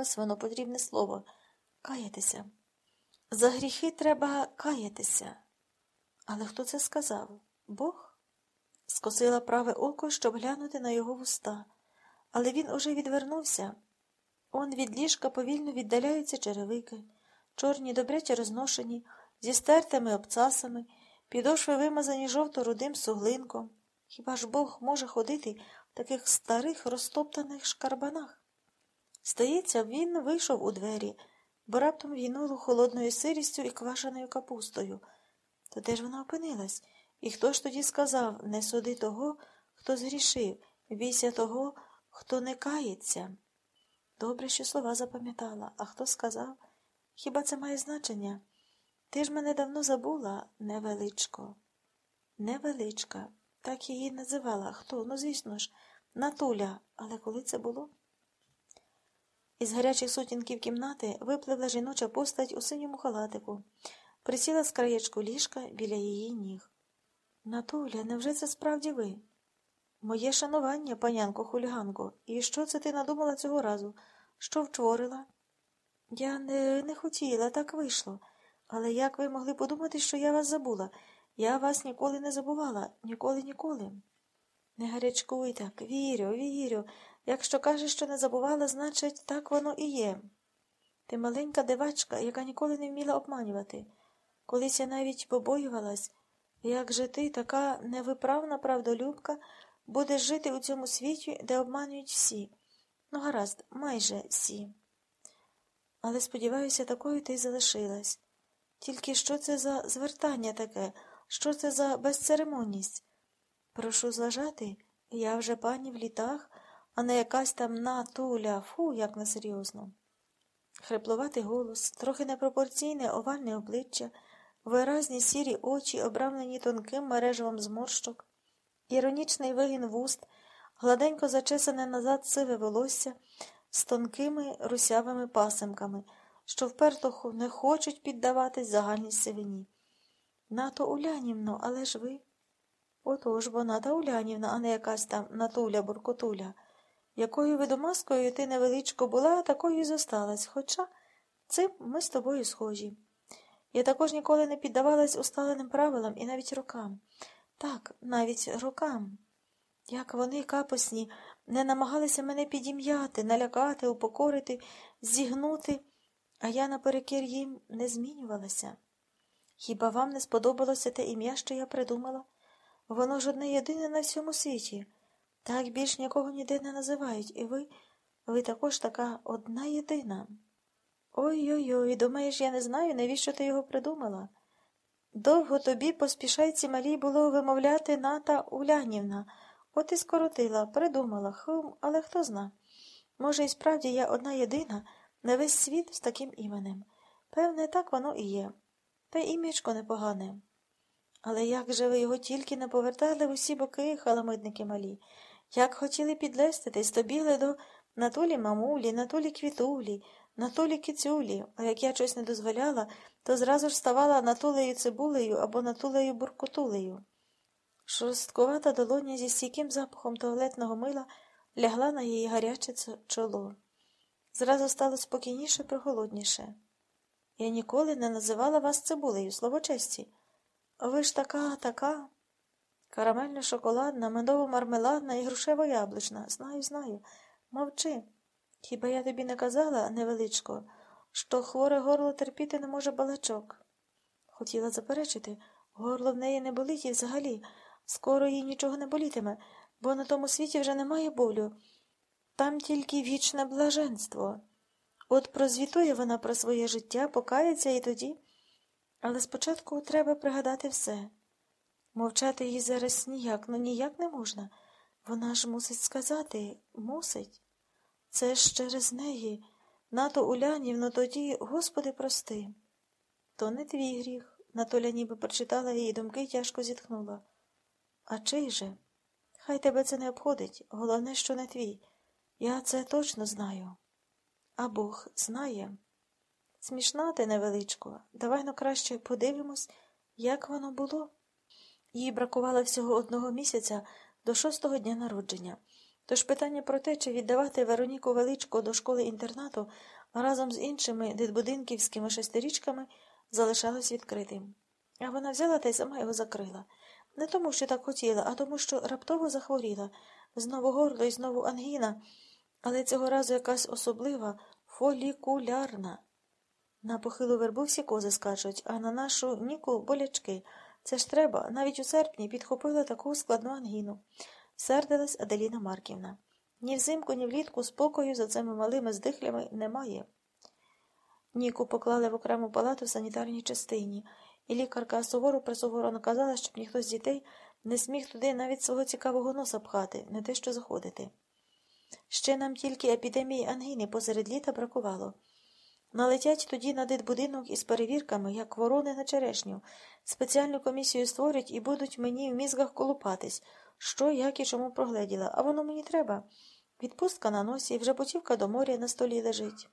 Ось воно потрібне слово каятися. За гріхи треба каятися. Але хто це сказав? Бог? Скосила праве око, щоб глянути на його вуста, але він уже відвернувся. Он від ліжка повільно віддаляються черевики, чорні, добряче розношені, зі стертими обцасами, підошви вимазані жовто-рудим суглинком. Хіба ж Бог може ходити в таких старих розтоптаних шкарбанах? Здається, він вийшов у двері, бо раптом війнуло холодною сирістю і квашеною капустою. То де ж вона опинилась? І хто ж тоді сказав не суди того, хто згрішив, бійся того, хто не кається? Добре, що слова запам'ятала, а хто сказав? Хіба це має значення? Ти ж мене давно забула, невеличко. Невеличка. Так її називала. Хто? Ну, звісно ж, Натуля. Але коли це було? Із гарячих сутінків кімнати випливла жіноча постать у синьому халатику, присіла з краєчку ліжка біля її ніг. Натуля, невже це справді ви? Моє шанування, панянко хуліганко, і що це ти надумала цього разу? Що вчворила? Я не, не хотіла, так вийшло. Але як ви могли подумати, що я вас забула? Я вас ніколи не забувала, ніколи, ніколи. Не гарячкуй так, вірю, вірю. Якщо кажеш, що не забувала, значить, так воно і є. Ти маленька дивачка, яка ніколи не вміла обманювати. Колись я навіть побоювалась, як же ти, така невиправна правдолюбка, будеш жити у цьому світі, де обманюють всі. Ну, гаразд, майже всі. Але, сподіваюся, такою ти й залишилась. Тільки що це за звертання таке, що це за безцеремонність? Прошу зважати, я вже пані в літах, а не якась там натуля, фу, як несерйозно. Хриплуватий голос, трохи непропорційне овальне обличчя, виразні сірі очі, обрамлені тонким мережевом зморщок, іронічний вигін вуст, гладенько зачесане назад сиве волосся з тонкими русявими пасимками, що вперто не хочуть піддаватись загальній сивині. Нато Улянівно, але ж ви. Отож бо Ната Улянівна, а не якась там натуля буркотуля. Якою видомаскою ти невеличко була, такою й зосталась, хоча цим ми з тобою схожі. Я також ніколи не піддавалась усталеним правилам і навіть рокам. Так, навіть рокам. Як вони, капосні, не намагалися мене підім'яти, налякати, упокорити, зігнути, а я наперекір їм не змінювалася. Хіба вам не сподобалося те ім'я, що я придумала? Воно ж одне єдине на всьому світі. Так більш нікого ніде не називають, і ви, ви також така одна єдина. Ой-ой, ой думаєш, я не знаю, навіщо ти його придумала? Довго тобі поспішайці малій було вимовляти ната Улянівна. От і скоротила, придумала, хм, але хто зна. Може, і справді я одна єдина на весь світ з таким іменем. Певне, так воно і є. Та імічко непогане. Але як же ви його тільки не повертали в усі боки, халамидники малі, як хотіли підлеститись, то бігли до натулі мамулі, натулі квітулі, натулі кицюлі, а як я щось не дозволяла, то зразу ж ставала натулею цибулею або натулею буркотулею. Шорсткувата долоня зі стійким запахом туалетного мила лягла на її гаряче чоло. Зразу стало спокійніше, прохолодніше. Я ніколи не називала вас цибулею, слово честі. Ви ж така, така. Карамельно шоколадна, медово мармеладна і грушево яблучна. Знаю, знаю. Мовчи. Хіба я тобі не казала, невеличко, що хворе горло терпіти не може балачок? Хотіла заперечити, горло в неї не болить і взагалі. Скоро їй нічого не болітиме, бо на тому світі вже немає болю. Там тільки вічне блаженство. От прозвітує вона про своє життя, покається і тоді. Але спочатку треба пригадати все. Мовчати їй зараз ніяк, ну ніяк не можна. Вона ж мусить сказати, мусить. Це ж через неї. Нато Улянівно тоді, Господи, прости. То не твій гріх. Натоля ніби прочитала її думки і тяжко зітхнула. А чий же? Хай тебе це не обходить. Головне, що не твій. Я це точно знаю. А Бог знає. Смішна ти, невеличко, давай ну краще подивимось, як воно було. Їй бракувало всього одного місяця до шостого дня народження. Тож питання про те, чи віддавати Вероніку Величко до школи-інтернату разом з іншими дитбудинківськими шестирічками залишалось відкритим. А вона взяла та й сама його закрила. Не тому, що так хотіла, а тому, що раптово захворіла. Знову горло і знову ангіна, але цього разу якась особлива фолікулярна. На похилу вербу всі кози скачуть, а на нашу ніку болячки. Це ж треба, навіть у серпні підхопила таку складну ангіну. Сердилась Аделіна Марківна. Ні взимку, ні влітку спокою за цими малими здихлями немає. Ніку поклали в окрему палату в санітарній частині, і лікарка суворо присуворо наказала, щоб ніхто з дітей не сміг туди навіть свого цікавого носа пхати, не те що заходити. Ще нам тільки епідемії ангіни посеред літа бракувало. Налетять тоді на дитбудинок із перевірками, як ворони на черешню. Спеціальну комісію створять і будуть мені в мізгах колупатись, що, як і чому прогледіла. А воно мені треба. Відпустка на носі, вже путівка до моря на столі лежить.